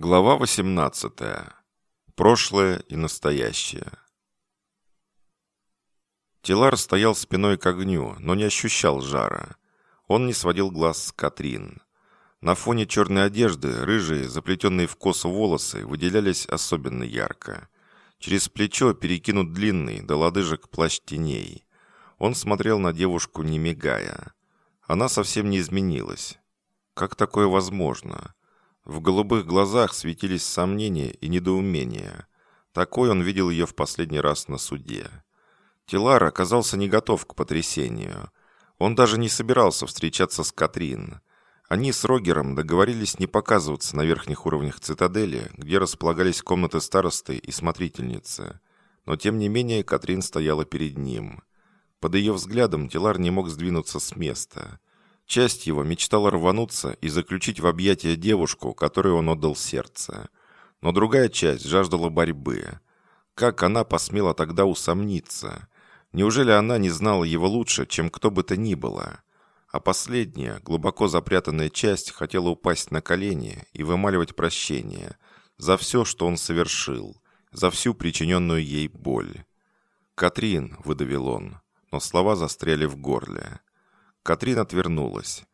Глава 18. Прошлое и настоящее. Тилар стоял спиной к огню, но не ощущал жара. Он не сводил глаз с Катрин. На фоне черной одежды рыжие, заплетенные в косу волосы, выделялись особенно ярко. Через плечо перекинут длинный, до лодыжек плащ теней. Он смотрел на девушку, не мигая. Она совсем не изменилась. Как такое возможно? В голубых глазах светились сомнения и недоумение. Такой он видел ее в последний раз на суде. Тилар оказался не готов к потрясению. Он даже не собирался встречаться с Катрин. Они с Рогером договорились не показываться на верхних уровнях цитадели, где располагались комнаты старосты и смотрительницы. Но тем не менее Катрин стояла перед ним. Под ее взглядом Тилар не мог сдвинуться с места. Часть его мечтала рвануться и заключить в объятия девушку, которой он отдал сердце. Но другая часть жаждала борьбы. Как она посмела тогда усомниться? Неужели она не знала его лучше, чем кто бы то ни было? А последняя, глубоко запрятанная часть хотела упасть на колени и вымаливать прощение за все, что он совершил, за всю причиненную ей боль. «Катрин», — выдавил он, но слова застряли в горле. Катрин отвернулась.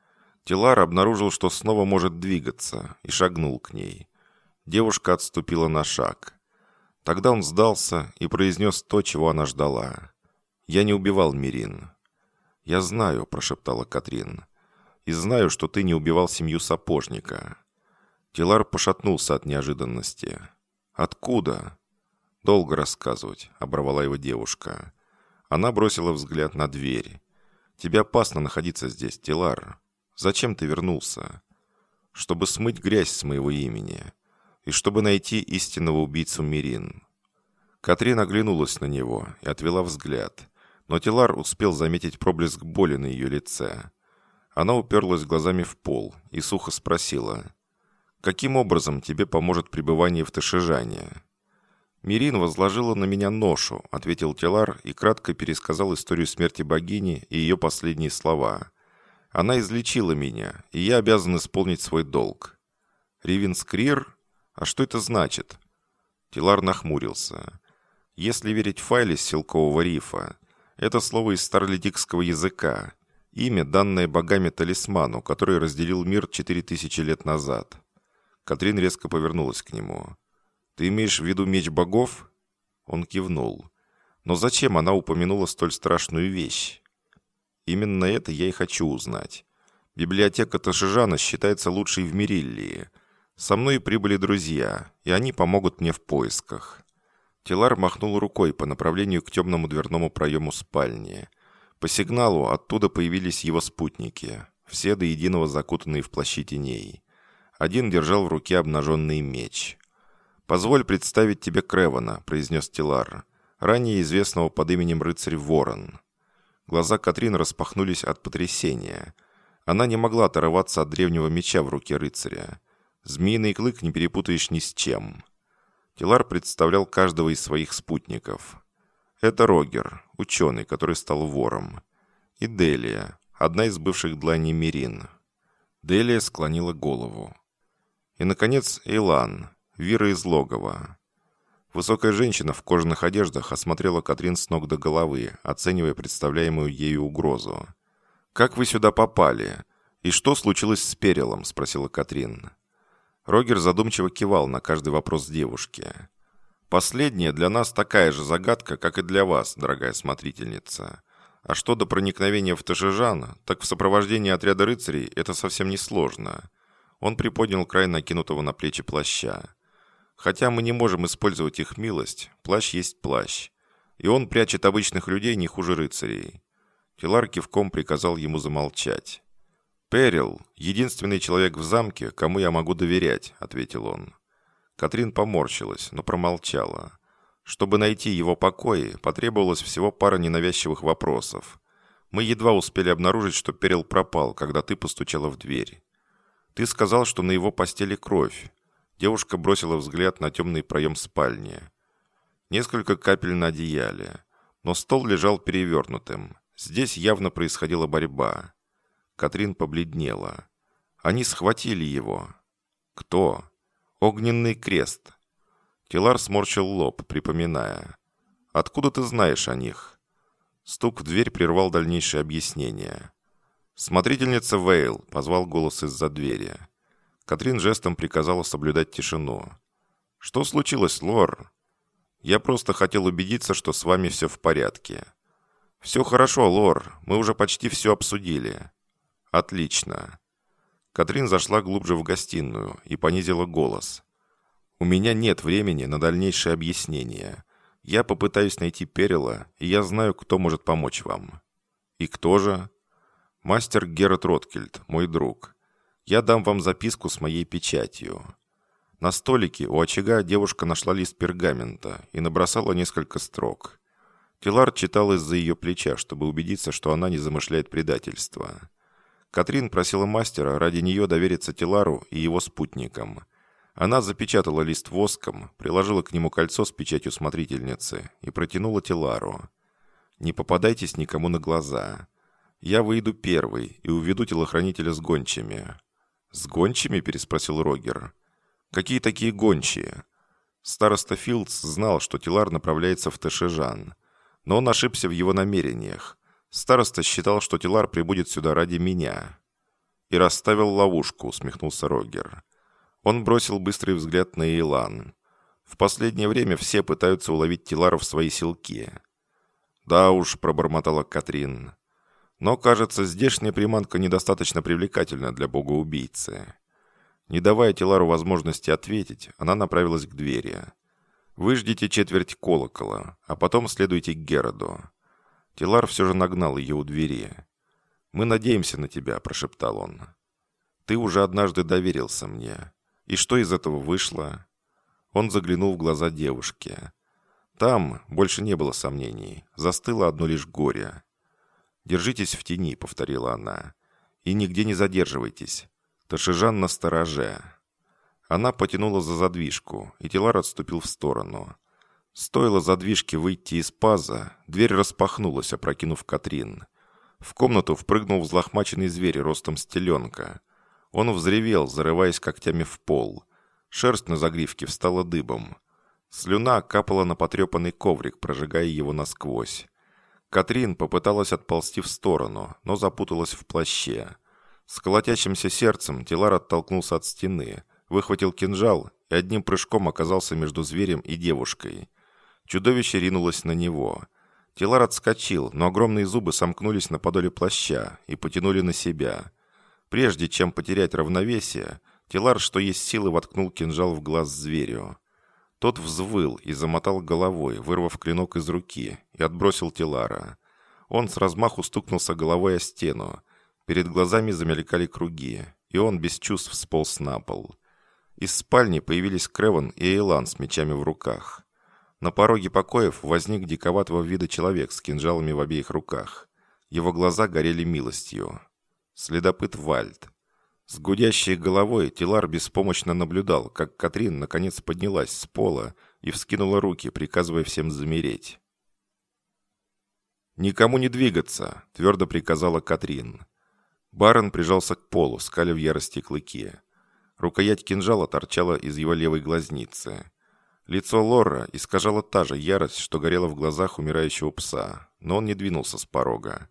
Тилар обнаружил, что снова может двигаться, и шагнул к ней. Девушка отступила на шаг. Тогда он сдался и произнес то, чего она ждала. «Я не убивал Мирин». «Я знаю», – прошептала Катрин. «И знаю, что ты не убивал семью сапожника». Тилар пошатнулся от неожиданности. «Откуда?» «Долго рассказывать», – оборвала его девушка. Она бросила взгляд на дверь. Тебе опасно находиться здесь, Тилар. Зачем ты вернулся? Чтобы смыть грязь с моего имени. И чтобы найти истинного убийцу Мирин. Катрин оглянулась на него и отвела взгляд. Но Тилар успел заметить проблеск боли на ее лице. Она уперлась глазами в пол и сухо спросила. «Каким образом тебе поможет пребывание в Ташижане?» «Мирин возложила на меня ношу», — ответил Телар и кратко пересказал историю смерти богини и ее последние слова. «Она излечила меня, и я обязан исполнить свой долг». «Ривенскрир? А что это значит?» Телар нахмурился. «Если верить файле Силкового рифа, это слово из старлитикского языка, имя, данное богами талисману, который разделил мир четыре тысячи лет назад». Катрин резко повернулась к нему. «Ты имеешь в виду меч богов?» Он кивнул. «Но зачем она упомянула столь страшную вещь?» «Именно это я и хочу узнать. Библиотека Ташижана считается лучшей в Мириллии. Со мной прибыли друзья, и они помогут мне в поисках». Телар махнул рукой по направлению к темному дверному проему спальни. По сигналу оттуда появились его спутники, все до единого закутанные в плащи теней. Один держал в руке обнаженный меч. «Позволь представить тебе Кревана», — произнес Тилар, ранее известного под именем рыцарь Ворон. Глаза Катрин распахнулись от потрясения. Она не могла оторваться от древнего меча в руке рыцаря. Змеиный клык не перепутаешь ни с чем. Тилар представлял каждого из своих спутников. Это Рогер, ученый, который стал вором. И Делия, одна из бывших дланей Мирин. Делия склонила голову. И, наконец, Эйлан, Вира из логова. Высокая женщина в кожаных одеждах осмотрела Катрин с ног до головы, оценивая представляемую ею угрозу. «Как вы сюда попали? И что случилось с Перелом?» – спросила Катрин. Рогер задумчиво кивал на каждый вопрос девушки. «Последняя для нас такая же загадка, как и для вас, дорогая смотрительница. А что до проникновения в Ташижан, так в сопровождении отряда рыцарей это совсем не сложно». Он приподнял край накинутого на плечи плаща. Хотя мы не можем использовать их милость, плащ есть плащ. И он прячет обычных людей не хуже рыцарей. Тилар кивком приказал ему замолчать. «Перил — единственный человек в замке, кому я могу доверять», — ответил он. Катрин поморщилась, но промолчала. Чтобы найти его покои, потребовалось всего пара ненавязчивых вопросов. Мы едва успели обнаружить, что Перил пропал, когда ты постучала в дверь. Ты сказал, что на его постели кровь. Девушка бросила взгляд на темный проем спальни. Несколько капель на одеяле. Но стол лежал перевернутым. Здесь явно происходила борьба. Катрин побледнела. Они схватили его. Кто? Огненный крест. Тилар сморщил лоб, припоминая. «Откуда ты знаешь о них?» Стук в дверь прервал дальнейшее объяснение. «Смотрительница Вейл», — позвал голос из-за двери. Катрин жестом приказала соблюдать тишину. «Что случилось, Лор?» «Я просто хотел убедиться, что с вами все в порядке». «Все хорошо, Лор. Мы уже почти все обсудили». «Отлично». Катрин зашла глубже в гостиную и понизила голос. «У меня нет времени на дальнейшее объяснение. Я попытаюсь найти Перила, и я знаю, кто может помочь вам». «И кто же?» «Мастер Герат Роткельд, мой друг. Я дам вам записку с моей печатью». На столике у очага девушка нашла лист пергамента и набросала несколько строк. Тилар читал из-за ее плеча, чтобы убедиться, что она не замышляет предательство. Катрин просила мастера ради нее довериться Тилару и его спутникам. Она запечатала лист воском, приложила к нему кольцо с печатью смотрительницы и протянула Тилару. «Не попадайтесь никому на глаза. Я выйду первый и уведу телохранителя с гончими». «С гончими?» – переспросил Рогер. «Какие такие гончие?» Староста Филдс знал, что Тилар направляется в Ташижан, но он ошибся в его намерениях. Староста считал, что Тилар прибудет сюда ради меня. «И расставил ловушку», — усмехнулся Рогер. Он бросил быстрый взгляд на Илан. «В последнее время все пытаются уловить Тилара в свои селки». «Да уж», — пробормотала Катрин. «Но, кажется, здешняя приманка недостаточно привлекательна для бога-убийцы». Не давая Тилару возможности ответить, она направилась к двери. Выждите четверть колокола, а потом следуйте к Героду». Тилар все же нагнал ее у двери. «Мы надеемся на тебя», – прошептал он. «Ты уже однажды доверился мне. И что из этого вышло?» Он заглянул в глаза девушки. Там больше не было сомнений. Застыло одно лишь горе. «Держитесь в тени», — повторила она. «И нигде не задерживайтесь. Ташижан на стороже». Она потянула за задвижку, и Тилар отступил в сторону. Стоило задвижке выйти из паза, дверь распахнулась, опрокинув Катрин. В комнату впрыгнул взлохмаченный зверь ростом стеленка. Он взревел, зарываясь когтями в пол. Шерсть на загривке встала дыбом. Слюна капала на потрепанный коврик, прожигая его насквозь. Катрин попыталась отползти в сторону, но запуталась в плаще. С колотящимся сердцем Тилар оттолкнулся от стены – выхватил кинжал и одним прыжком оказался между зверем и девушкой. Чудовище ринулось на него. Тилар отскочил, но огромные зубы сомкнулись на подоле плаща и потянули на себя. Прежде чем потерять равновесие, Тилар, что есть силы, воткнул кинжал в глаз зверю. Тот взвыл и замотал головой, вырвав клинок из руки, и отбросил Тилара. Он с размаху стукнулся головой о стену. Перед глазами замелькали круги, и он без чувств сполз на пол. Из спальни появились Креван и Эйлан с мечами в руках. На пороге покоев возник диковатого вида человек с кинжалами в обеих руках. Его глаза горели милостью. Следопыт Вальд. С гудящей головой Тилар беспомощно наблюдал, как Катрин наконец поднялась с пола и вскинула руки, приказывая всем замереть. «Никому не двигаться!» – твердо приказала Катрин. Барон прижался к полу, скаля в ярости клыки. Рукоять кинжала торчала из его левой глазницы. Лицо Лора искажало та же ярость, что горела в глазах умирающего пса, но он не двинулся с порога.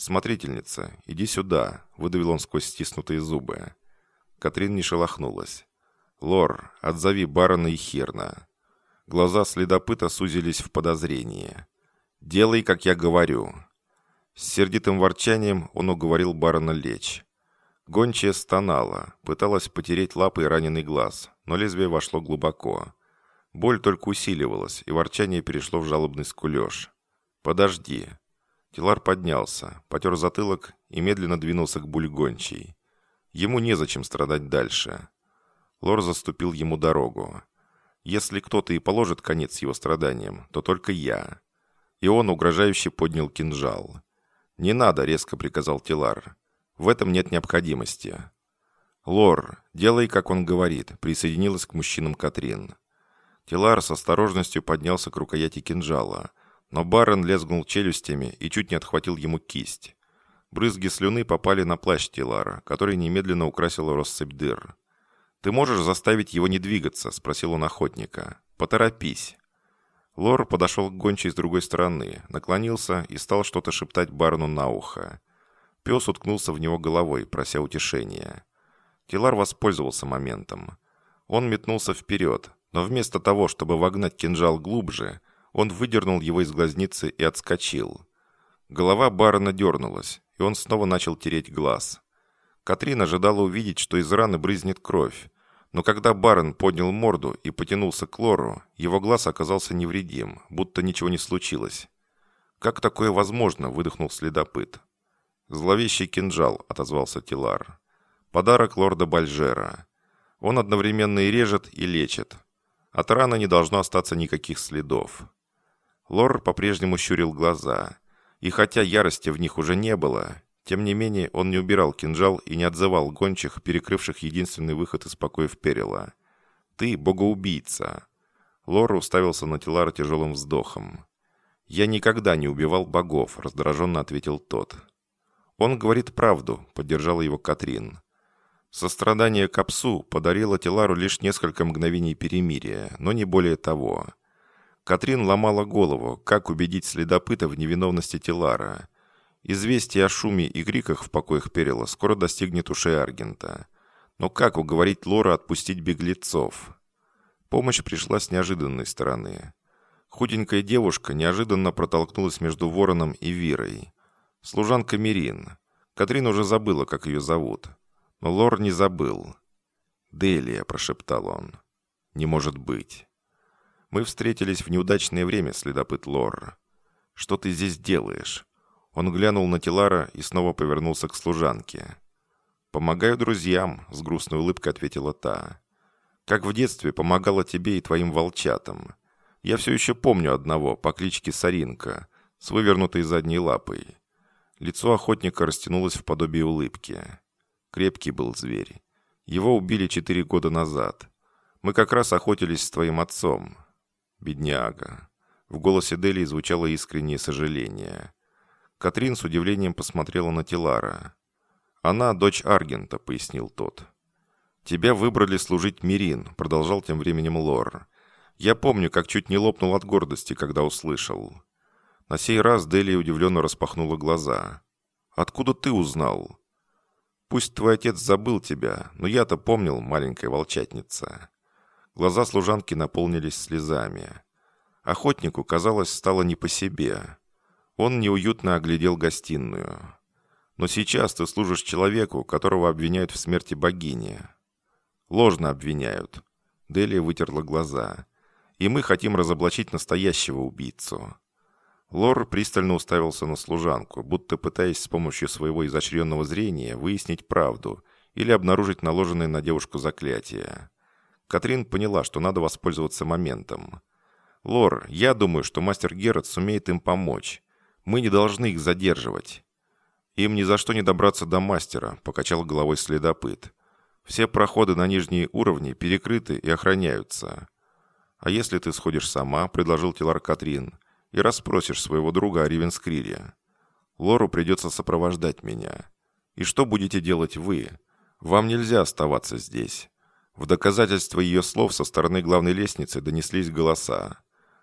«Смотрительница, иди сюда», — выдавил он сквозь стиснутые зубы. Катрин не шелохнулась. «Лор, отзови барона и херна». Глаза следопыта сузились в подозрении. «Делай, как я говорю». С сердитым ворчанием он уговорил барона лечь. Гончая стонала, пыталась потереть лапой раненый глаз, но лезвие вошло глубоко. Боль только усиливалась, и ворчание перешло в жалобный скулеж. «Подожди». Тилар поднялся, потер затылок и медленно двинулся к бульгончей. Ему незачем страдать дальше. Лор заступил ему дорогу. «Если кто-то и положит конец его страданиям, то только я». И он угрожающе поднял кинжал. «Не надо», — резко приказал Тилар. В этом нет необходимости. Лор, делай, как он говорит, присоединилась к мужчинам Катрин. Тилар с осторожностью поднялся к рукояти кинжала, но барон лезгнул челюстями и чуть не отхватил ему кисть. Брызги слюны попали на плащ Тилара, который немедленно украсил россыпь дыр. «Ты можешь заставить его не двигаться?» – спросил он охотника. «Поторопись». Лор подошел к гончей с другой стороны, наклонился и стал что-то шептать Барну на ухо. Пес уткнулся в него головой, прося утешения. Тилар воспользовался моментом. Он метнулся вперед, но вместо того, чтобы вогнать кинжал глубже, он выдернул его из глазницы и отскочил. Голова барона дернулась, и он снова начал тереть глаз. Катрин ожидала увидеть, что из раны брызнет кровь, но когда барон поднял морду и потянулся к Лору, его глаз оказался невредим, будто ничего не случилось. «Как такое возможно?» – выдохнул следопыт. «Зловещий кинжал», – отозвался Тилар. «Подарок лорда Бальжера. Он одновременно и режет, и лечит. От раны не должно остаться никаких следов». Лор по-прежнему щурил глаза, и хотя ярости в них уже не было, тем не менее, он не убирал кинжал и не отзывал гончих, перекрывших единственный выход из покоев Перила. «Ты богоубийца!» Лора уставился на Тилара тяжелым вздохом. «Я никогда не убивал богов», — раздраженно ответил тот. «Он говорит правду», — поддержала его Катрин. Сострадание к Апсу подарило Тилару лишь несколько мгновений перемирия, но не более того. Катрин ломала голову, как убедить следопыта в невиновности Тилара — Известие о шуме и криках в покоях Перила скоро достигнет ушей Аргента. Но как уговорить Лора отпустить беглецов? Помощь пришла с неожиданной стороны. Худенькая девушка неожиданно протолкнулась между Вороном и Вирой. Служанка Мирин. Катрин уже забыла, как ее зовут. Но Лор не забыл. «Делия», — прошептал он. «Не может быть». «Мы встретились в неудачное время, следопыт Лор. Что ты здесь делаешь?» Он глянул на Тилара и снова повернулся к служанке. «Помогаю друзьям», — с грустной улыбкой ответила та. «Как в детстве помогала тебе и твоим волчатам. Я все еще помню одного по кличке Саринка, с вывернутой задней лапой». Лицо охотника растянулось в подобие улыбки. Крепкий был зверь. Его убили четыре года назад. Мы как раз охотились с твоим отцом. Бедняга. В голосе Дели звучало искреннее сожаление. Катрин с удивлением посмотрела на Тилара. «Она дочь Аргента», — пояснил тот. «Тебя выбрали служить Мирин», — продолжал тем временем Лор. «Я помню, как чуть не лопнул от гордости, когда услышал». На сей раз Дели удивленно распахнула глаза. «Откуда ты узнал?» «Пусть твой отец забыл тебя, но я-то помнил, маленькая волчатница». Глаза служанки наполнились слезами. Охотнику, казалось, стало не по себе. Он неуютно оглядел гостиную. «Но сейчас ты служишь человеку, которого обвиняют в смерти богини». «Ложно обвиняют». Делия вытерла глаза. «И мы хотим разоблачить настоящего убийцу». Лор пристально уставился на служанку, будто пытаясь с помощью своего изощренного зрения выяснить правду или обнаружить наложенное на девушку заклятие. Катрин поняла, что надо воспользоваться моментом. «Лор, я думаю, что мастер Герат сумеет им помочь. Мы не должны их задерживать. Им ни за что не добраться до мастера, покачал головой следопыт. Все проходы на нижние уровни перекрыты и охраняются. А если ты сходишь сама, предложил Тилар Катрин, и расспросишь своего друга о Ривенскрире. Лору придется сопровождать меня. И что будете делать вы? Вам нельзя оставаться здесь. В доказательство ее слов со стороны главной лестницы донеслись голоса.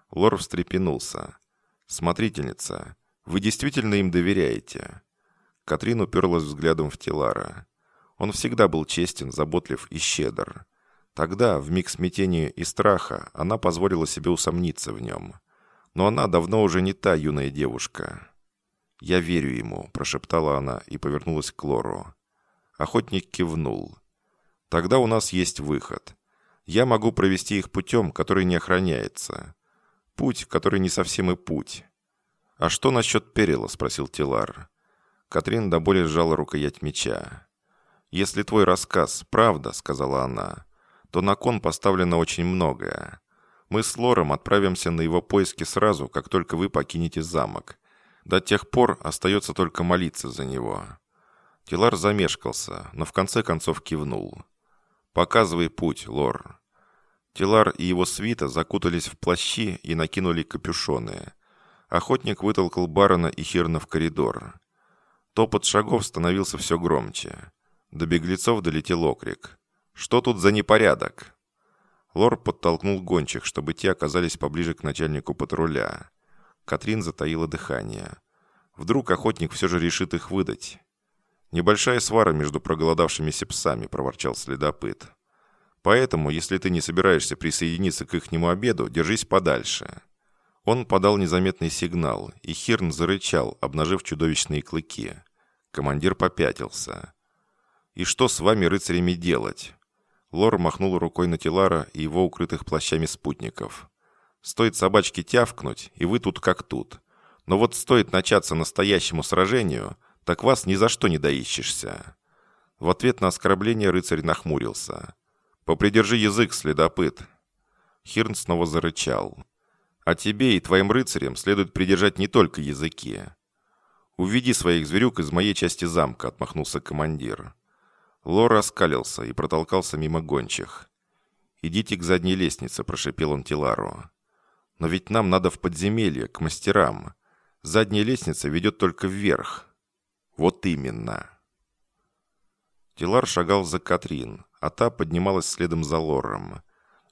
Лор встрепенулся. «Смотрительница, вы действительно им доверяете?» Катрин уперлась взглядом в Тилара. Он всегда был честен, заботлив и щедр. Тогда, в миг смятения и страха, она позволила себе усомниться в нем. Но она давно уже не та юная девушка. «Я верю ему», – прошептала она и повернулась к Лору. Охотник кивнул. «Тогда у нас есть выход. Я могу провести их путем, который не охраняется. Путь, который не совсем и путь. «А что насчет Перила?» – спросил Тилар. Катрин до боли сжала рукоять меча. «Если твой рассказ – правда», – сказала она, – «то на кон поставлено очень многое. Мы с Лором отправимся на его поиски сразу, как только вы покинете замок. До тех пор остается только молиться за него». Тилар замешкался, но в конце концов кивнул. «Показывай путь, Лор». Тилар и его свита закутались в плащи и накинули капюшоны. Охотник вытолкал барона и Хирна в коридор. Топот шагов становился все громче. До беглецов долетел окрик. Что тут за непорядок?» Лор подтолкнул гончих, чтобы те оказались поближе к начальнику патруля. Катрин затаила дыхание. Вдруг охотник все же решит их выдать. «Небольшая свара между проголодавшимися псами», — проворчал следопыт. «Поэтому, если ты не собираешься присоединиться к ихнему обеду, держись подальше». Он подал незаметный сигнал, и Хирн зарычал, обнажив чудовищные клыки. Командир попятился. «И что с вами, рыцарями, делать?» Лор махнул рукой на Тилара и его укрытых плащами спутников. «Стоит собачке тявкнуть, и вы тут как тут. Но вот стоит начаться настоящему сражению, так вас ни за что не доищешься». В ответ на оскорбление рыцарь нахмурился. «Попридержи язык, следопыт!» Хирн снова зарычал. А тебе и твоим рыцарям следует придержать не только языки. Уведи своих зверюк из моей части замка, отмахнулся командир. Лор раскалился и протолкался мимо гончих. «Идите к задней лестнице», – прошепел он Тилару. «Но ведь нам надо в подземелье, к мастерам. Задняя лестница ведет только вверх». «Вот именно». Тилар шагал за Катрин, а та поднималась следом за Лором.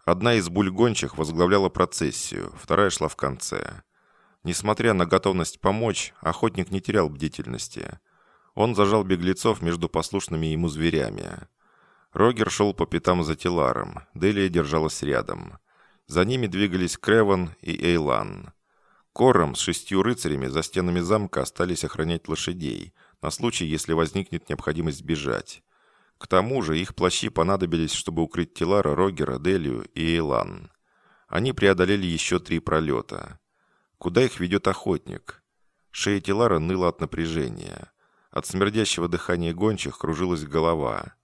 Одна из бульгончих возглавляла процессию, вторая шла в конце. Несмотря на готовность помочь, охотник не терял бдительности. Он зажал беглецов между послушными ему зверями. Рогер шел по пятам за Тиларом, Делия держалась рядом. За ними двигались Креван и Эйлан. Кором с шестью рыцарями за стенами замка остались охранять лошадей, на случай, если возникнет необходимость бежать. К тому же их плащи понадобились, чтобы укрыть Тилара, Рогера, Делию и Эйлан. Они преодолели еще три пролета. Куда их ведет охотник? Шея Тилара ныла от напряжения. От смердящего дыхания гончих кружилась голова.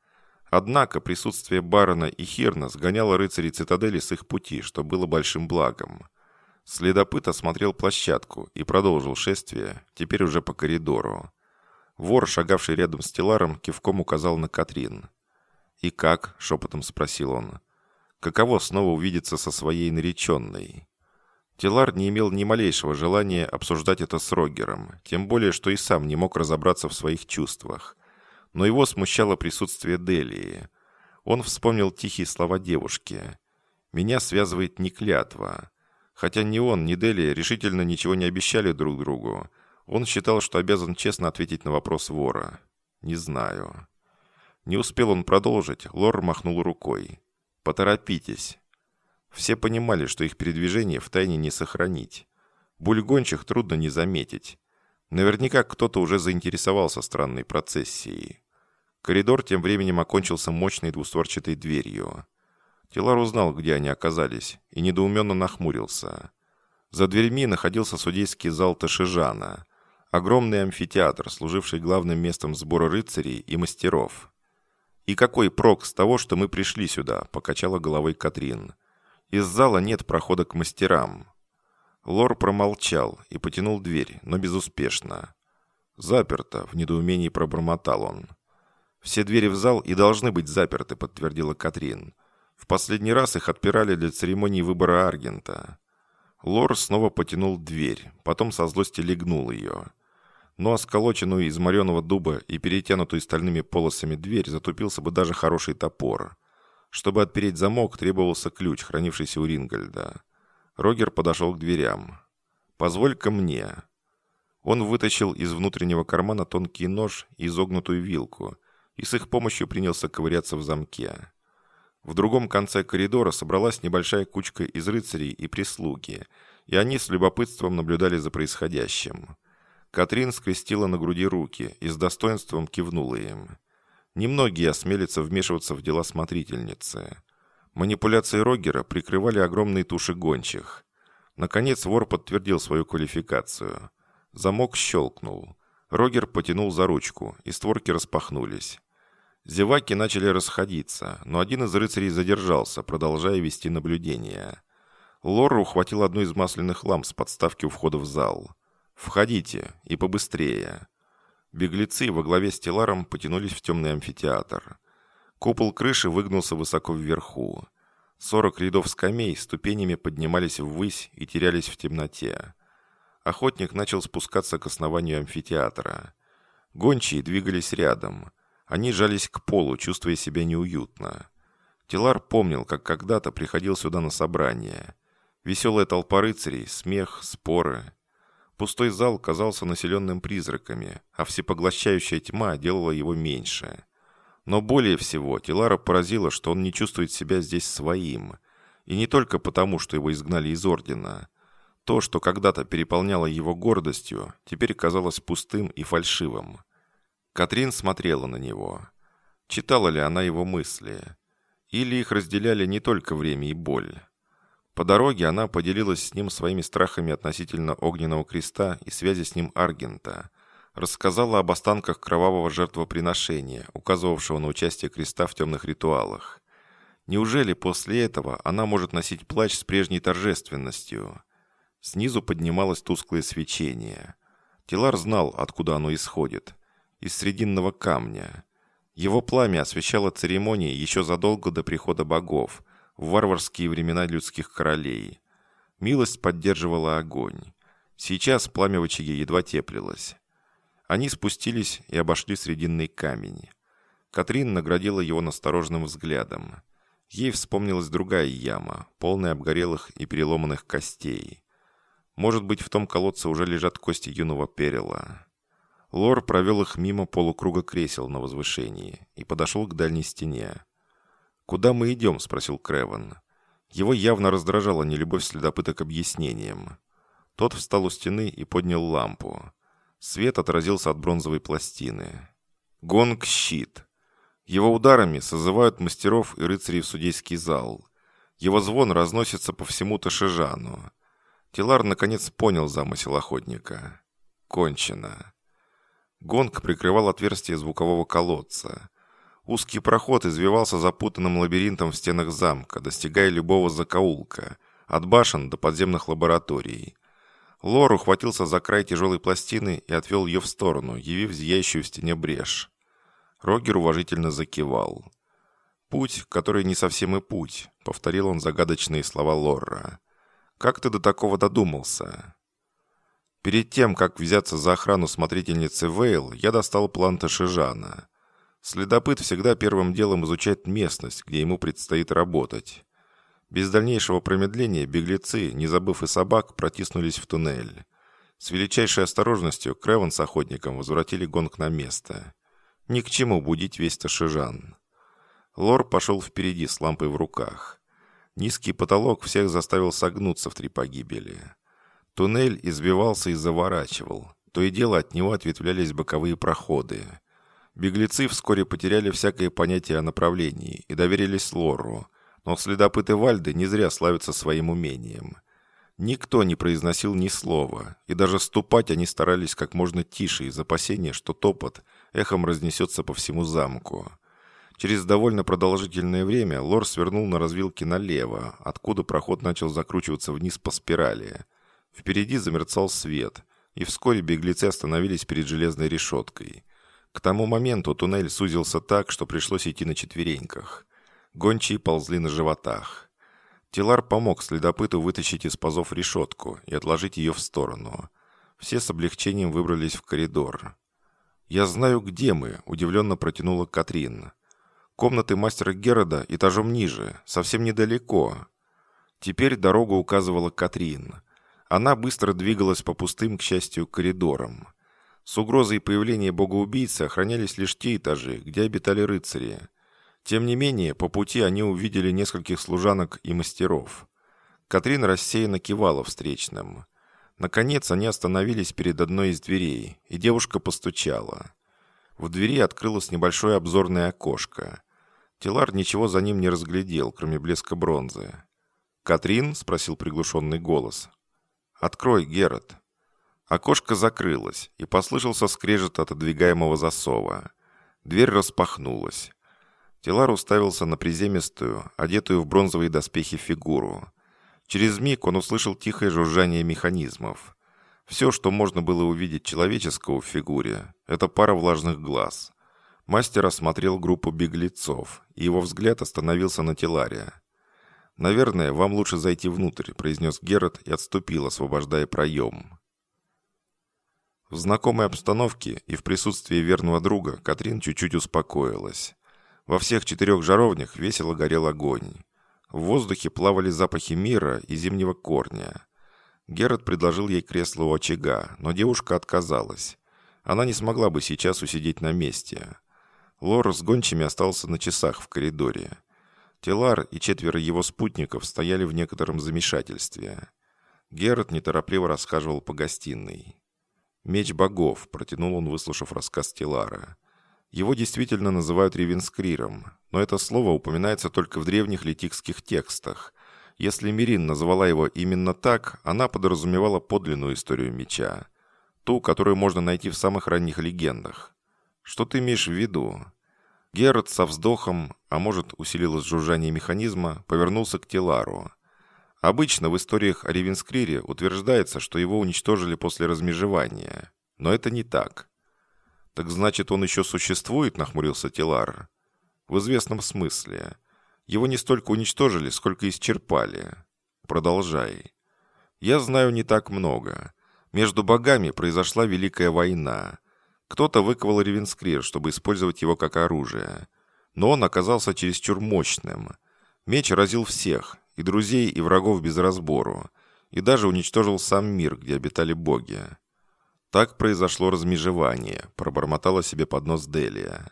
Однако присутствие барона и Хирна сгоняло рыцарей цитадели с их пути, что было большим благом. Следопыт осмотрел площадку и продолжил шествие, теперь уже по коридору. Вор, шагавший рядом с Теларом, кивком указал на Катрин. «И как?» — шепотом спросил он. «Каково снова увидеться со своей нареченной?» Телар не имел ни малейшего желания обсуждать это с Рогером, тем более, что и сам не мог разобраться в своих чувствах. Но его смущало присутствие Делии. Он вспомнил тихие слова девушки. «Меня связывает не клятва». Хотя ни он, ни Делия решительно ничего не обещали друг другу, он считал, что обязан честно ответить на вопрос вора. «Не знаю». Не успел он продолжить, Лор махнул рукой. «Поторопитесь». Все понимали, что их передвижение в тайне не сохранить. Бульгончих трудно не заметить. Наверняка кто-то уже заинтересовался странной процессией. Коридор тем временем окончился мощной двустворчатой дверью. Телар узнал, где они оказались, и недоуменно нахмурился. За дверьми находился судейский зал Ташижана, Огромный амфитеатр, служивший главным местом сбора рыцарей и мастеров. «И какой прок с того, что мы пришли сюда?» – покачала головой Катрин. «Из зала нет прохода к мастерам». Лор промолчал и потянул дверь, но безуспешно. «Заперто», – в недоумении пробормотал он. «Все двери в зал и должны быть заперты», – подтвердила Катрин. «В последний раз их отпирали для церемонии выбора Аргента». Лор снова потянул дверь, потом со злости легнул ее но осколоченную из мореного дуба и перетянутую стальными полосами дверь затупился бы даже хороший топор. Чтобы отпереть замок, требовался ключ, хранившийся у Рингольда. Рогер подошел к дверям. «Позволь-ка мне». Он вытащил из внутреннего кармана тонкий нож и изогнутую вилку, и с их помощью принялся ковыряться в замке. В другом конце коридора собралась небольшая кучка из рыцарей и прислуги, и они с любопытством наблюдали за происходящим. Катрин скрестила на груди руки и с достоинством кивнула им. Немногие осмелятся вмешиваться в дела смотрительницы. Манипуляции Рогера прикрывали огромные туши гончих. Наконец вор подтвердил свою квалификацию. Замок щелкнул. Рогер потянул за ручку, и створки распахнулись. Зеваки начали расходиться, но один из рыцарей задержался, продолжая вести наблюдение. Лора ухватил одну из масляных ламп с подставки у входа в зал. «Входите, и побыстрее». Беглецы во главе с Теларом потянулись в темный амфитеатр. Купол крыши выгнулся высоко вверху. Сорок рядов скамей ступенями поднимались ввысь и терялись в темноте. Охотник начал спускаться к основанию амфитеатра. Гончие двигались рядом. Они жались к полу, чувствуя себя неуютно. Тилар помнил, как когда-то приходил сюда на собрание. Веселая толпа рыцарей, смех, споры. Пустой зал казался населенным призраками, а всепоглощающая тьма делала его меньше. Но более всего Тилара поразило, что он не чувствует себя здесь своим. И не только потому, что его изгнали из Ордена. То, что когда-то переполняло его гордостью, теперь казалось пустым и фальшивым. Катрин смотрела на него. Читала ли она его мысли? Или их разделяли не только время и боль? По дороге она поделилась с ним своими страхами относительно Огненного Креста и связи с ним Аргента. Рассказала об останках кровавого жертвоприношения, указывавшего на участие Креста в темных ритуалах. Неужели после этого она может носить плащ с прежней торжественностью? Снизу поднималось тусклое свечение. Тилар знал, откуда оно исходит. Из срединного камня. Его пламя освещало церемонии еще задолго до прихода богов – в варварские времена людских королей. Милость поддерживала огонь. Сейчас пламя в очаге едва теплилось. Они спустились и обошли срединный камень. Катрин наградила его настороженным взглядом. Ей вспомнилась другая яма, полная обгорелых и переломанных костей. Может быть, в том колодце уже лежат кости юного перела. Лор провел их мимо полукруга кресел на возвышении и подошел к дальней стене. «Куда мы идем?» – спросил Креван. Его явно раздражала нелюбовь следопыта к объяснениям. Тот встал у стены и поднял лампу. Свет отразился от бронзовой пластины. Гонг-щит. Его ударами созывают мастеров и рыцарей в судейский зал. Его звон разносится по всему Ташижану. Тилар наконец понял замысел охотника. Кончено. Гонг прикрывал отверстие звукового колодца. Узкий проход извивался запутанным лабиринтом в стенах замка, достигая любого закоулка, от башен до подземных лабораторий. Лор ухватился за край тяжелой пластины и отвел ее в сторону, явив зияющую в стене брешь. Рогер уважительно закивал. «Путь, который не совсем и путь», — повторил он загадочные слова Лорра. «Как ты до такого додумался?» Перед тем, как взяться за охрану смотрительницы Вейл, я достал план Ташижана. Следопыт всегда первым делом изучает местность, где ему предстоит работать. Без дальнейшего промедления беглецы, не забыв и собак, протиснулись в туннель. С величайшей осторожностью Креван с охотником возвратили гонг на место. Ни к чему будить весь Ташижан. Лор пошел впереди с лампой в руках. Низкий потолок всех заставил согнуться в три погибели. Туннель избивался и заворачивал. То и дело от него ответвлялись боковые проходы. Беглецы вскоре потеряли всякое понятие о направлении и доверились Лору, но следопыты Вальды не зря славятся своим умением. Никто не произносил ни слова, и даже ступать они старались как можно тише из опасения, что топот эхом разнесется по всему замку. Через довольно продолжительное время Лор свернул на развилке налево, откуда проход начал закручиваться вниз по спирали. Впереди замерцал свет, и вскоре беглецы остановились перед железной решеткой – к тому моменту туннель сузился так, что пришлось идти на четвереньках. Гончие ползли на животах. Тилар помог следопыту вытащить из пазов решетку и отложить ее в сторону. Все с облегчением выбрались в коридор. «Я знаю, где мы», — удивленно протянула Катрин. «Комнаты мастера Герода этажом ниже, совсем недалеко». Теперь дорогу указывала Катрин. Она быстро двигалась по пустым, к счастью, коридорам. С угрозой появления богоубийцы охранялись лишь те этажи, где обитали рыцари. Тем не менее, по пути они увидели нескольких служанок и мастеров. Катрин рассеянно кивала встречным. Наконец они остановились перед одной из дверей, и девушка постучала. В двери открылось небольшое обзорное окошко. Тилар ничего за ним не разглядел, кроме блеска бронзы. «Катрин?» — спросил приглушенный голос. «Открой, Герат». Окошко закрылось, и послышался скрежет отодвигаемого засова. Дверь распахнулась. Телар уставился на приземистую, одетую в бронзовые доспехи фигуру. Через миг он услышал тихое жужжание механизмов. Все, что можно было увидеть человеческого в фигуре, это пара влажных глаз. Мастер осмотрел группу беглецов, и его взгляд остановился на Теларе. «Наверное, вам лучше зайти внутрь», — произнес Герат и отступил, освобождая проем. В знакомой обстановке и в присутствии верного друга Катрин чуть-чуть успокоилась. Во всех четырех жаровнях весело горел огонь. В воздухе плавали запахи мира и зимнего корня. Герат предложил ей кресло у очага, но девушка отказалась. Она не смогла бы сейчас усидеть на месте. Лор с гончими остался на часах в коридоре. Телар и четверо его спутников стояли в некотором замешательстве. Герат неторопливо рассказывал по гостиной. «Меч богов», — протянул он, выслушав рассказ Телара. Его действительно называют Ревенскриром, но это слово упоминается только в древних литикских текстах. Если Мирин называла его именно так, она подразумевала подлинную историю меча. Ту, которую можно найти в самых ранних легендах. Что ты имеешь в виду? Герд со вздохом, а может усилилось жужжание механизма, повернулся к Телару. Обычно в историях о Ревенскрире утверждается, что его уничтожили после размежевания. Но это не так. «Так значит, он еще существует?» – нахмурился Тилар. «В известном смысле. Его не столько уничтожили, сколько исчерпали. Продолжай. Я знаю не так много. Между богами произошла Великая война. Кто-то выковал Ревенскрир, чтобы использовать его как оружие. Но он оказался чересчур мощным. Меч разил всех, и друзей, и врагов без разбору, и даже уничтожил сам мир, где обитали боги. Так произошло размежевание, пробормотала себе под нос Делия.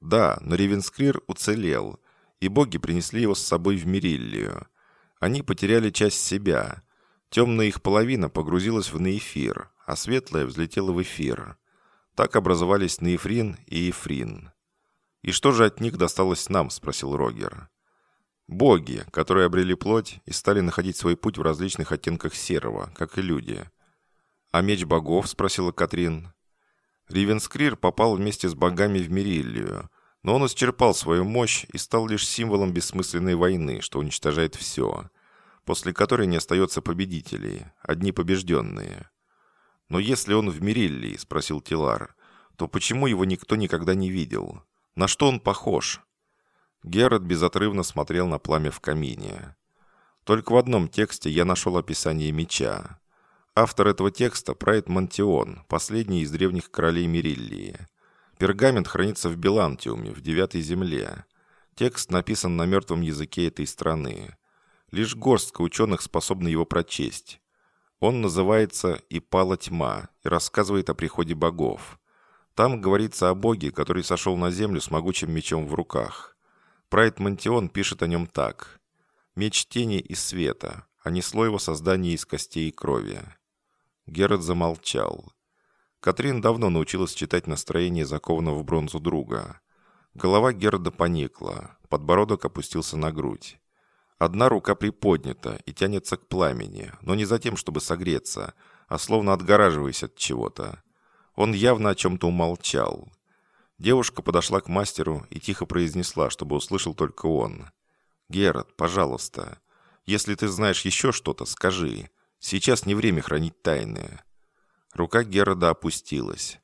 Да, но Ревенскрир уцелел, и боги принесли его с собой в Мириллию. Они потеряли часть себя. Темная их половина погрузилась в Неэфир, а светлая взлетела в эфир. Так образовались Неэфрин и Эфрин. «И что же от них досталось нам?» – спросил Рогер. «Боги, которые обрели плоть и стали находить свой путь в различных оттенках серого, как и люди. «А меч богов?» – спросила Катрин. Ривенскрир попал вместе с богами в Мириллию, но он исчерпал свою мощь и стал лишь символом бессмысленной войны, что уничтожает все, после которой не остается победителей, одни побежденные. «Но если он в Мириллии?» – спросил Тилар. «То почему его никто никогда не видел? На что он похож?» Герод безотрывно смотрел на пламя в камине. «Только в одном тексте я нашел описание меча. Автор этого текста – Прайд Мантион, последний из древних королей Мериллии. Пергамент хранится в Белантиуме, в Девятой земле. Текст написан на мертвом языке этой страны. Лишь горстка ученых способна его прочесть. Он называется «И пала тьма» и рассказывает о приходе богов. Там говорится о боге, который сошел на землю с могучим мечом в руках. Прайд Мантион пишет о нем так. «Меч тени и света, а несло его создание из костей и крови». Герат замолчал. Катрин давно научилась читать настроение закованного в бронзу друга. Голова Герда поникла, подбородок опустился на грудь. Одна рука приподнята и тянется к пламени, но не за тем, чтобы согреться, а словно отгораживаясь от чего-то. Он явно о чем-то умолчал. Девушка подошла к мастеру и тихо произнесла, чтобы услышал только он. «Герат, пожалуйста, если ты знаешь еще что-то, скажи. Сейчас не время хранить тайны. Рука Герода опустилась.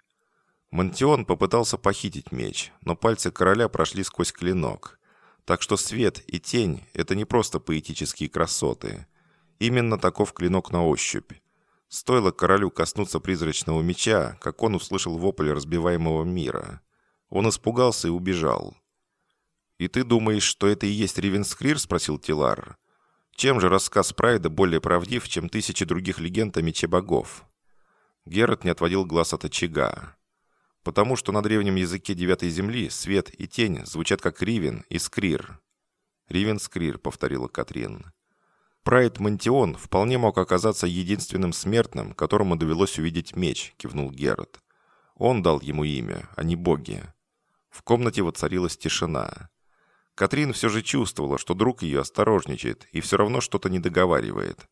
Мантион попытался похитить меч, но пальцы короля прошли сквозь клинок. Так что свет и тень – это не просто поэтические красоты. Именно таков клинок на ощупь. Стоило королю коснуться призрачного меча, как он услышал вопль разбиваемого мира. Он испугался и убежал. «И ты думаешь, что это и есть Ривенскрир?» – спросил Тилар. Чем же рассказ Прайда более правдив, чем тысячи других легенд о мече богов? Герат не отводил глаз от очага. Потому что на древнем языке Девятой Земли свет и тень звучат как Ривен и Скрир. «Ривен Скрир», — повторила Катрин. «Прайд Мантион вполне мог оказаться единственным смертным, которому довелось увидеть меч», — кивнул Герат. «Он дал ему имя, а не боги». В комнате воцарилась тишина. Катрин все же чувствовала, что друг ее осторожничает и все равно что-то не договаривает.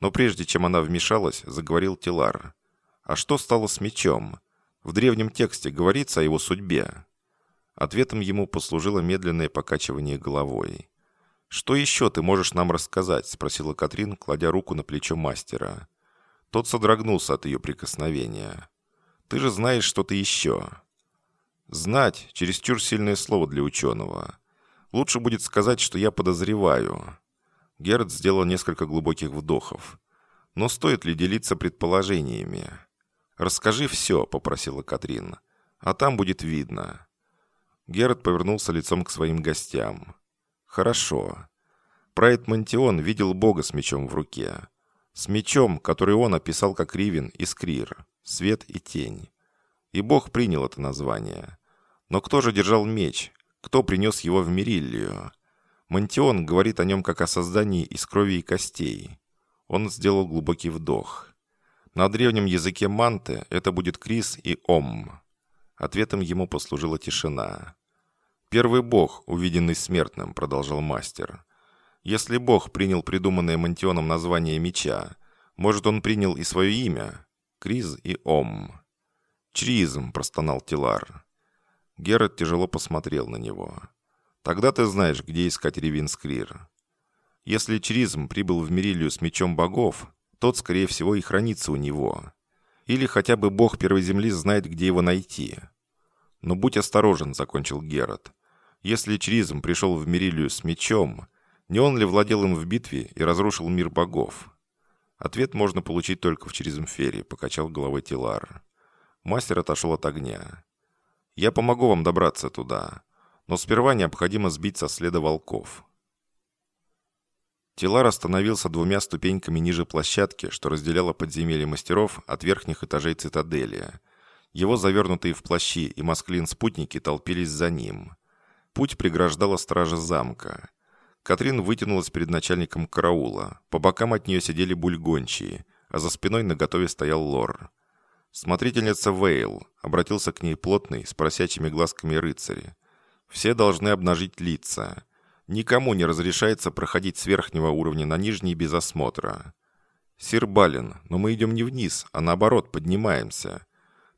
Но прежде чем она вмешалась, заговорил Тилар. «А что стало с мечом? В древнем тексте говорится о его судьбе». Ответом ему послужило медленное покачивание головой. «Что еще ты можешь нам рассказать?» – спросила Катрин, кладя руку на плечо мастера. Тот содрогнулся от ее прикосновения. «Ты же знаешь что-то еще». «Знать» – чересчур сильное слово для ученого. Лучше будет сказать, что я подозреваю. Герд сделал несколько глубоких вдохов. Но стоит ли делиться предположениями? «Расскажи все», — попросила Катрин. «А там будет видно». Герд повернулся лицом к своим гостям. «Хорошо. Прайд Мантион видел Бога с мечом в руке. С мечом, который он описал как Ривен и Скрир, свет и тень. И Бог принял это название. Но кто же держал меч? Кто принес его в Мериллию? Мантион говорит о нем как о создании из крови и костей. Он сделал глубокий вдох. На древнем языке манты это будет Крис и Ом. Ответом ему послужила тишина. «Первый бог, увиденный смертным», — продолжал мастер. «Если бог принял придуманное Мантионом название меча, может, он принял и свое имя? Криз и Ом». «Чризм», — простонал Тилар. Герат тяжело посмотрел на него. «Тогда ты знаешь, где искать Ревинскрир. Если Чризм прибыл в Мерилию с мечом богов, тот, скорее всего, и хранится у него. Или хотя бы бог Первой Земли знает, где его найти. Но будь осторожен, закончил Герат. Если Чризм пришел в Мерилию с мечом, не он ли владел им в битве и разрушил мир богов? Ответ можно получить только в Чризмфере, покачал головой Тилар. Мастер отошел от огня. Я помогу вам добраться туда, но сперва необходимо сбить со следа волков. Тилар остановился двумя ступеньками ниже площадки, что разделяло подземелье мастеров от верхних этажей цитадели. Его завернутые в плащи и масклин спутники толпились за ним. Путь преграждала стража замка. Катрин вытянулась перед начальником караула. По бокам от нее сидели бульгончие, а за спиной наготове стоял лор. Смотрительница Вейл обратился к ней плотный, с просячими глазками рыцарь. «Все должны обнажить лица». Никому не разрешается проходить с верхнего уровня на нижний без осмотра. Сир Балин, но мы идем не вниз, а наоборот поднимаемся.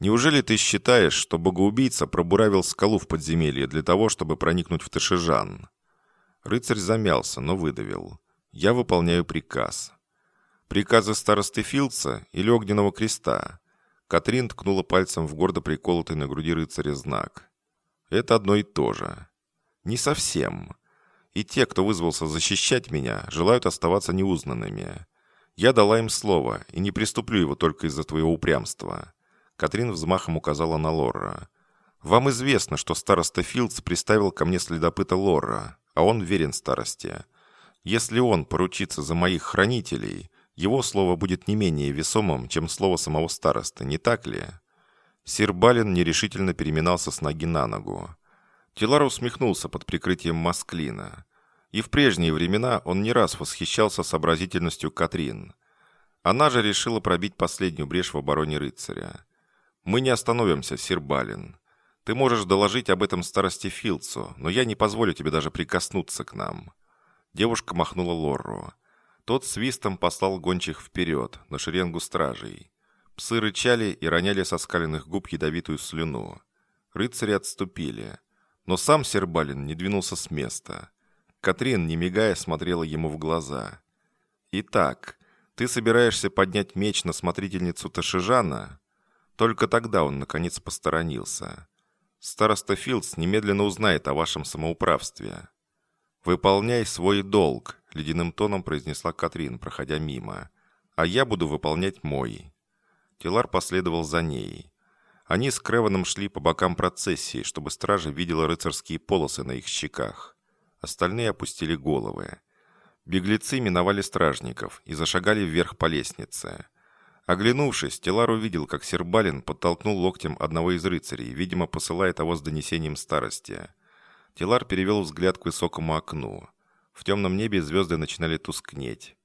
Неужели ты считаешь, что богоубийца пробуравил скалу в подземелье для того, чтобы проникнуть в Ташижан? Рыцарь замялся, но выдавил. Я выполняю приказ. Приказы старосты Филдса или Огненного Креста? Катрин ткнула пальцем в гордо приколотый на груди рыцаря знак. Это одно и то же. Не совсем. И те, кто вызвался защищать меня, желают оставаться неузнанными. Я дала им слово, и не приступлю его только из-за твоего упрямства». Катрин взмахом указала на Лорра. «Вам известно, что староста Филдс приставил ко мне следопыта Лорра, а он верен старости. Если он поручится за моих хранителей, его слово будет не менее весомым, чем слово самого старосты, не так ли?» Сир Балин нерешительно переминался с ноги на ногу. Тилар усмехнулся под прикрытием Масклина. И в прежние времена он не раз восхищался сообразительностью Катрин. Она же решила пробить последнюю брешь в обороне рыцаря. «Мы не остановимся, сир Балин. Ты можешь доложить об этом старости Филдсу, но я не позволю тебе даже прикоснуться к нам». Девушка махнула Лорру. Тот свистом послал гончих вперед, на шеренгу стражей. Псы рычали и роняли со скаленных губ ядовитую слюну. Рыцари отступили. Но сам Сербалин не двинулся с места. Катрин, не мигая, смотрела ему в глаза. «Итак, ты собираешься поднять меч на смотрительницу Ташижана?» Только тогда он, наконец, посторонился. «Староста Филдс немедленно узнает о вашем самоуправстве». «Выполняй свой долг», — ледяным тоном произнесла Катрин, проходя мимо. «А я буду выполнять мой». Тилар последовал за ней. Они с Креваном шли по бокам процессии, чтобы стража видела рыцарские полосы на их щеках. Остальные опустили головы. Беглецы миновали стражников и зашагали вверх по лестнице. Оглянувшись, Телар увидел, как Сербалин подтолкнул локтем одного из рыцарей, видимо, посылая того с донесением старости. Телар перевел взгляд к высокому окну. В темном небе звезды начинали тускнеть.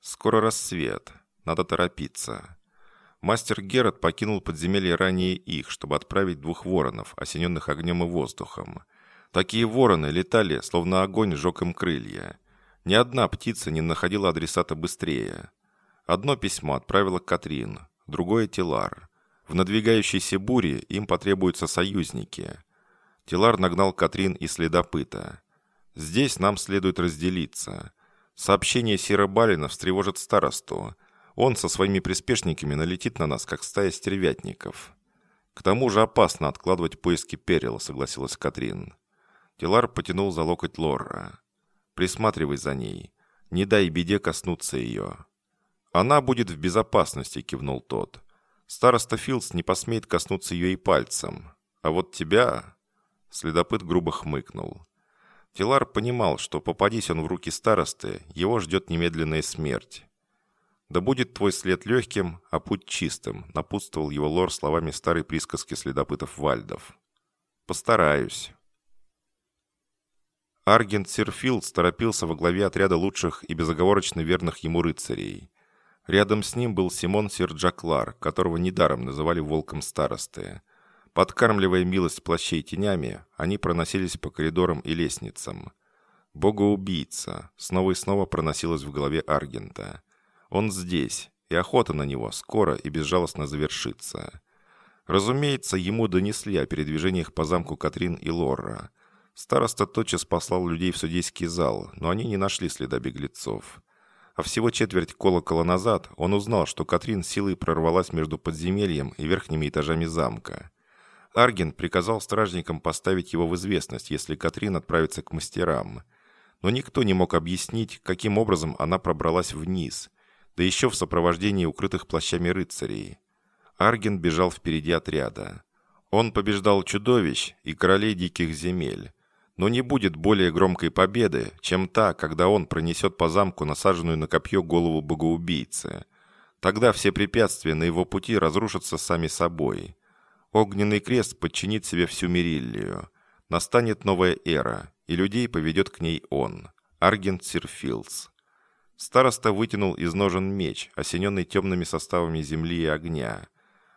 Скоро рассвет. Надо торопиться. Мастер Герат покинул подземелье ранее их, чтобы отправить двух воронов, осененных огнем и воздухом. Такие вороны летали, словно огонь сжег им крылья. Ни одна птица не находила адресата быстрее. Одно письмо отправила Катрин, другое – Тилар. В надвигающейся буре им потребуются союзники. Тилар нагнал Катрин и следопыта. «Здесь нам следует разделиться. Сообщение Сира Балина встревожит старосту. Он со своими приспешниками налетит на нас, как стая стервятников». «К тому же опасно откладывать поиски Перила», — согласилась Катрин. Тилар потянул за локоть Лорра. «Присматривай за ней. Не дай беде коснуться ее». «Она будет в безопасности», — кивнул тот. «Староста Филдс не посмеет коснуться ее и пальцем. А вот тебя...» Следопыт грубо хмыкнул. Тилар понимал, что попадись он в руки старосты, его ждет немедленная смерть. «Да будет твой след легким, а путь чистым», — напутствовал его лор словами старой присказки следопытов Вальдов. «Постараюсь». Аргент Сирфилд торопился во главе отряда лучших и безоговорочно верных ему рыцарей. Рядом с ним был Симон Сирджаклар, которого недаром называли «волком старосты». Подкармливая милость плащей тенями, они проносились по коридорам и лестницам. «Богоубийца» снова и снова проносилось в голове Аргента. Он здесь, и охота на него скоро и безжалостно завершится. Разумеется, ему донесли о передвижениях по замку Катрин и Лорра. Староста тотчас послал людей в судейский зал, но они не нашли следа беглецов. А всего четверть колокола назад он узнал, что Катрин силой прорвалась между подземельем и верхними этажами замка. Арген приказал стражникам поставить его в известность, если Катрин отправится к мастерам. Но никто не мог объяснить, каким образом она пробралась вниз – да еще в сопровождении укрытых плащами рыцарей. Арген бежал впереди отряда. Он побеждал чудовищ и королей диких земель. Но не будет более громкой победы, чем та, когда он пронесет по замку насаженную на копье голову богоубийцы. Тогда все препятствия на его пути разрушатся сами собой. Огненный крест подчинит себе всю Мериллию. Настанет новая эра, и людей поведет к ней он, Аргент Сирфилдс. Староста вытянул из ножен меч, осененный темными составами земли и огня.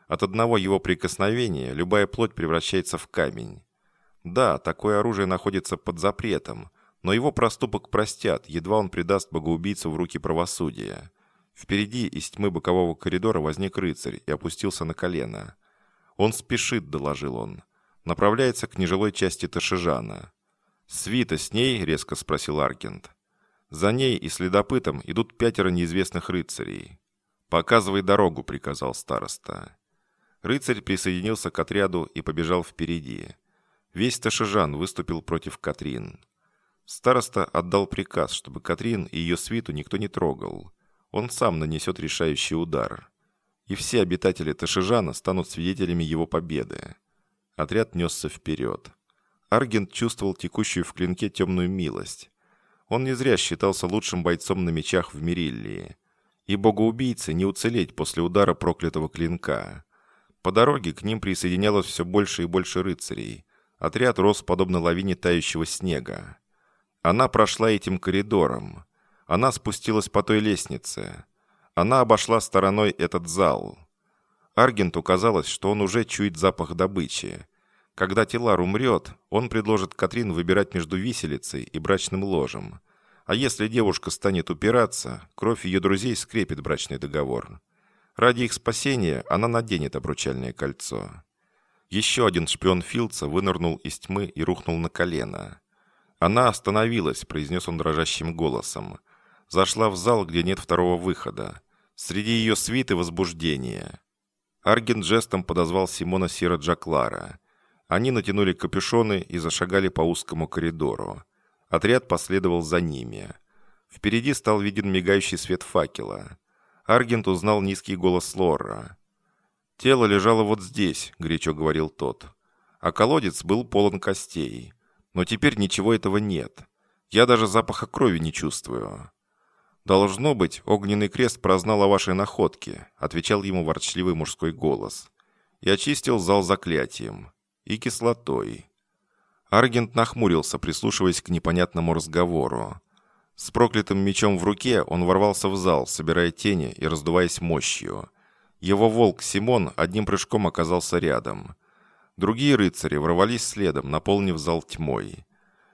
От одного его прикосновения любая плоть превращается в камень. Да, такое оружие находится под запретом, но его проступок простят, едва он предаст богоубийцу в руки правосудия. Впереди из тьмы бокового коридора возник рыцарь и опустился на колено. «Он спешит», — доложил он. «Направляется к нежилой части Ташижана». «Свита с ней?» — резко спросил Аргент. За ней и следопытом идут пятеро неизвестных рыцарей. «Показывай дорогу», — приказал староста. Рыцарь присоединился к отряду и побежал впереди. Весь Ташижан выступил против Катрин. Староста отдал приказ, чтобы Катрин и ее свиту никто не трогал. Он сам нанесет решающий удар. И все обитатели Ташижана станут свидетелями его победы. Отряд несся вперед. Аргент чувствовал текущую в клинке темную милость. Он не зря считался лучшим бойцом на мечах в Мериллии. И богоубийце не уцелеть после удара проклятого клинка. По дороге к ним присоединялось все больше и больше рыцарей. Отряд рос подобно лавине тающего снега. Она прошла этим коридором. Она спустилась по той лестнице. Она обошла стороной этот зал. Аргенту казалось, что он уже чует запах добычи. Когда Тилар умрет, он предложит Катрин выбирать между виселицей и брачным ложем. А если девушка станет упираться, кровь ее друзей скрепит брачный договор. Ради их спасения она наденет обручальное кольцо. Еще один шпион Филдса вынырнул из тьмы и рухнул на колено. «Она остановилась», — произнес он дрожащим голосом. «Зашла в зал, где нет второго выхода. Среди ее свиты возбуждение». Арген жестом подозвал Симона Сира Джаклара. Они натянули капюшоны и зашагали по узкому коридору. Отряд последовал за ними. Впереди стал виден мигающий свет факела. Аргент узнал низкий голос Лорра. «Тело лежало вот здесь», — горячо говорил тот. «А колодец был полон костей. Но теперь ничего этого нет. Я даже запаха крови не чувствую». «Должно быть, огненный крест прознал о вашей находке», — отвечал ему ворчливый мужской голос. «И очистил зал заклятием и кислотой. Аргент нахмурился, прислушиваясь к непонятному разговору. С проклятым мечом в руке он ворвался в зал, собирая тени и раздуваясь мощью. Его волк Симон одним прыжком оказался рядом. Другие рыцари ворвались следом, наполнив зал тьмой.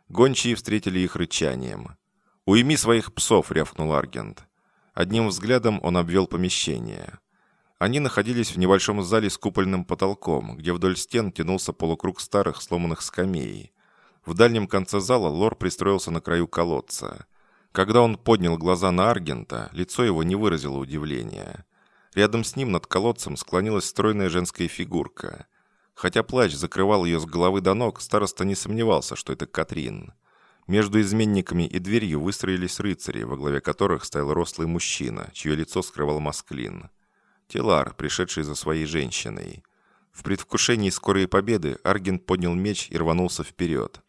Гончие встретили их рычанием. «Уйми своих псов!» — рявкнул Аргент. Одним взглядом он обвел помещение. Они находились в небольшом зале с купольным потолком, где вдоль стен тянулся полукруг старых сломанных скамей. В дальнем конце зала Лор пристроился на краю колодца. Когда он поднял глаза на Аргента, лицо его не выразило удивления. Рядом с ним над колодцем склонилась стройная женская фигурка. Хотя плащ закрывал ее с головы до ног, староста не сомневался, что это Катрин. Между изменниками и дверью выстроились рыцари, во главе которых стоял рослый мужчина, чье лицо скрывал масклин. Телар, пришедший за своей женщиной. В предвкушении скорой победы Арген поднял меч и рванулся вперед.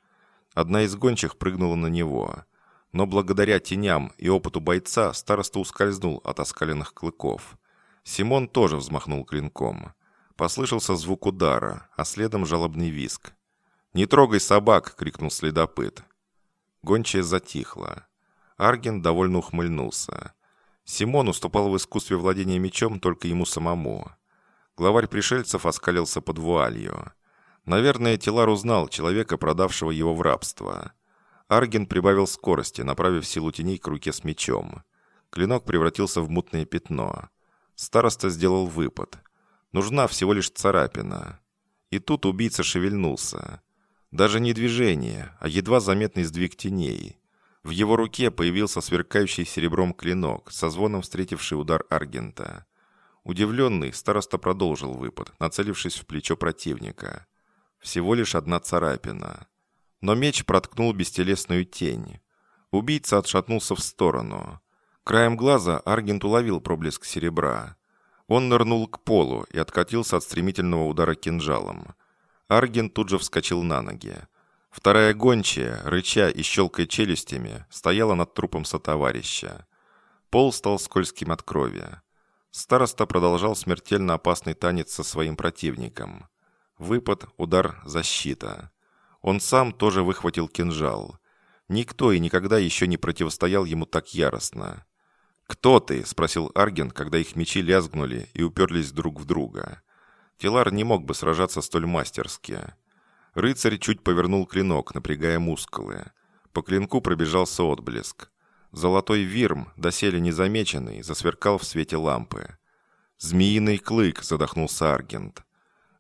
Одна из гончих прыгнула на него. Но благодаря теням и опыту бойца староста ускользнул от оскаленных клыков. Симон тоже взмахнул клинком. Послышался звук удара, а следом жалобный виск. «Не трогай собак!» — крикнул следопыт. Гончая затихла. Арген довольно ухмыльнулся. Симон уступал в искусстве владения мечом только ему самому. Главарь пришельцев оскалился под вуалью. Наверное, Тилар узнал человека, продавшего его в рабство. Арген прибавил скорости, направив силу теней к руке с мечом. Клинок превратился в мутное пятно. Староста сделал выпад. Нужна всего лишь царапина. И тут убийца шевельнулся. Даже не движение, а едва заметный сдвиг теней. В его руке появился сверкающий серебром клинок, со звоном встретивший удар Аргента. Удивленный, староста продолжил выпад, нацелившись в плечо противника. Всего лишь одна царапина. Но меч проткнул бестелесную тень. Убийца отшатнулся в сторону. Краем глаза Аргент уловил проблеск серебра. Он нырнул к полу и откатился от стремительного удара кинжалом. Аргент тут же вскочил на ноги. Вторая гончая, рыча и щелкая челюстями, стояла над трупом сотоварища. Пол стал скользким от крови. Староста продолжал смертельно опасный танец со своим противником. Выпад, удар, защита. Он сам тоже выхватил кинжал. Никто и никогда еще не противостоял ему так яростно. «Кто ты?» – спросил Арген, когда их мечи лязгнули и уперлись друг в друга. Тилар не мог бы сражаться столь мастерски. Рыцарь чуть повернул клинок, напрягая мускулы. По клинку пробежался отблеск. Золотой вирм, доселе незамеченный, засверкал в свете лампы. «Змеиный клык!» – задохнулся Аргент.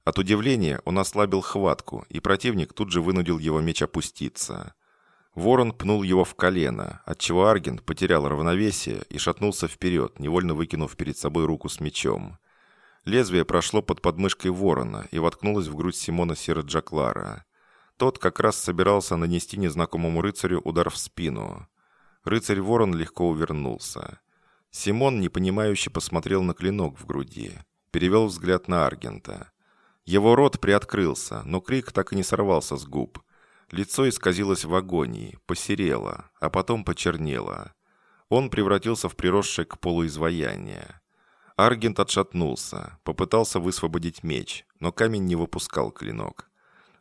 От удивления он ослабил хватку, и противник тут же вынудил его меч опуститься. Ворон пнул его в колено, отчего Аргент потерял равновесие и шатнулся вперед, невольно выкинув перед собой руку с мечом. Лезвие прошло под подмышкой ворона и воткнулось в грудь Симона Сираджаклара. Тот как раз собирался нанести незнакомому рыцарю удар в спину. Рыцарь-ворон легко увернулся. Симон, непонимающе, посмотрел на клинок в груди. Перевел взгляд на Аргента. Его рот приоткрылся, но крик так и не сорвался с губ. Лицо исказилось в агонии, посерело, а потом почернело. Он превратился в приросшее к полу изваяние. Аргент отшатнулся, попытался высвободить меч, но камень не выпускал клинок.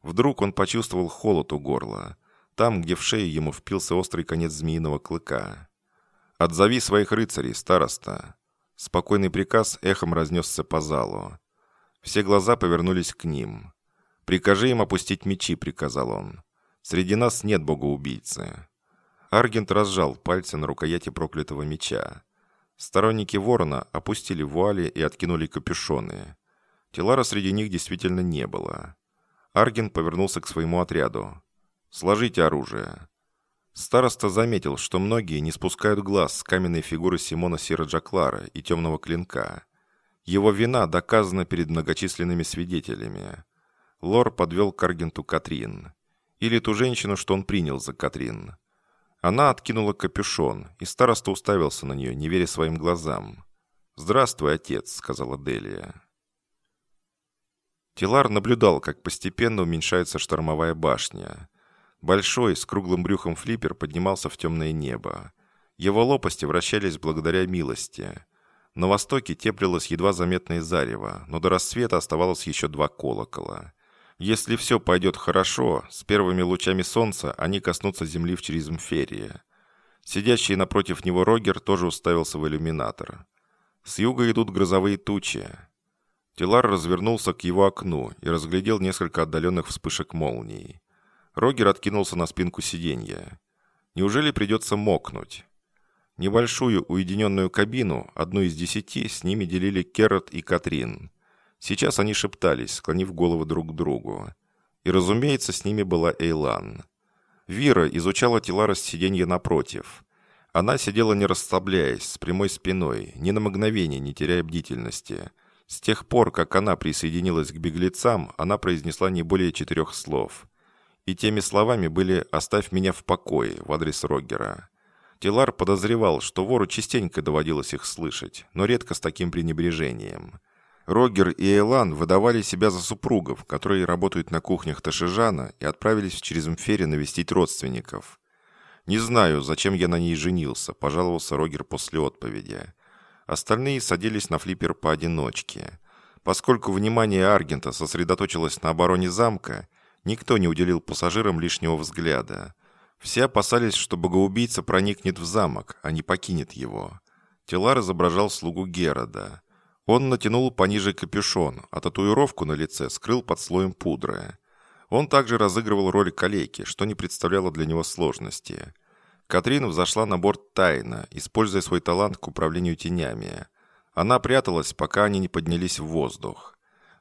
Вдруг он почувствовал холод у горла там, где в шею ему впился острый конец змеиного клыка. «Отзови своих рыцарей, староста!» Спокойный приказ эхом разнесся по залу. Все глаза повернулись к ним. «Прикажи им опустить мечи», — приказал он. «Среди нас нет бога-убийцы». Аргент разжал пальцы на рукояти проклятого меча. Сторонники ворона опустили вуали и откинули капюшоны. Телара среди них действительно не было. Арген повернулся к своему отряду. «Сложите оружие». Староста заметил, что многие не спускают глаз с каменной фигуры Симона Сираджаклара и темного клинка. Его вина доказана перед многочисленными свидетелями. Лор подвел к Аргенту Катрин. Или ту женщину, что он принял за Катрин. Она откинула капюшон, и староста уставился на нее, не веря своим глазам. «Здравствуй, отец», — сказала Делия. Тилар наблюдал, как постепенно уменьшается штормовая башня. Большой, с круглым брюхом флиппер поднимался в темное небо. Его лопасти вращались благодаря милости. На востоке теплилось едва заметное зарево, но до рассвета оставалось еще два колокола. Если все пойдет хорошо, с первыми лучами солнца они коснутся земли в Чризмферии. Сидящий напротив него Рогер тоже уставился в иллюминатор. С юга идут грозовые тучи. Тилар развернулся к его окну и разглядел несколько отдаленных вспышек молний. Рогер откинулся на спинку сиденья. Неужели придется мокнуть? Небольшую уединенную кабину, одну из десяти, с ними делили Керрот и Катрин. Сейчас они шептались, склонив головы друг к другу. И, разумеется, с ними была Эйлан. Вира изучала Тилара с сиденья напротив. Она сидела не расслабляясь, с прямой спиной, ни на мгновение не теряя бдительности. С тех пор, как она присоединилась к беглецам, она произнесла не более четырех слов – и теми словами были «оставь меня в покое» в адрес Рогера. Тилар подозревал, что вору частенько доводилось их слышать, но редко с таким пренебрежением. Рогер и Эйлан выдавали себя за супругов, которые работают на кухнях Ташижана и отправились в Черезмфере навестить родственников. «Не знаю, зачем я на ней женился», – пожаловался Рогер после отповеди. Остальные садились на флиппер поодиночке. Поскольку внимание Аргента сосредоточилось на обороне замка, никто не уделил пассажирам лишнего взгляда. Все опасались, что богоубийца проникнет в замок, а не покинет его. Телар изображал слугу Герода. Он натянул пониже капюшон, а татуировку на лице скрыл под слоем пудры. Он также разыгрывал роль калеки, что не представляло для него сложности. Катрин взошла на борт тайно, используя свой талант к управлению тенями. Она пряталась, пока они не поднялись в воздух.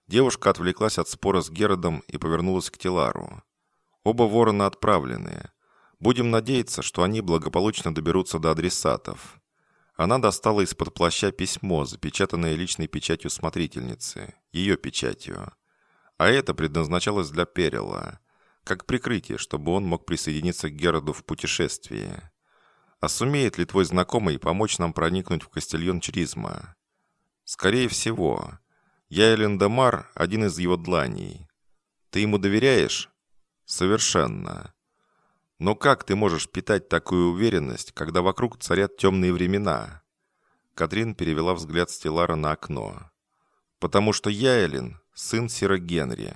Девушка отвлеклась от спора с Геродом и повернулась к Телару. Оба ворона отправлены. Будем надеяться, что они благополучно доберутся до адресатов. Она достала из-под плаща письмо, запечатанное личной печатью смотрительницы, ее печатью. А это предназначалось для Перела как прикрытие, чтобы он мог присоединиться к Героду в путешествии. А сумеет ли твой знакомый помочь нам проникнуть в Кастильон Чризма? Скорее всего. Я Элендемар – один из его дланей. Ты ему доверяешь? Совершенно. Но как ты можешь питать такую уверенность, когда вокруг царят темные времена? Катрин перевела взгляд Стеллара на окно. «Потому что я, Эллен, сын Сира Генри,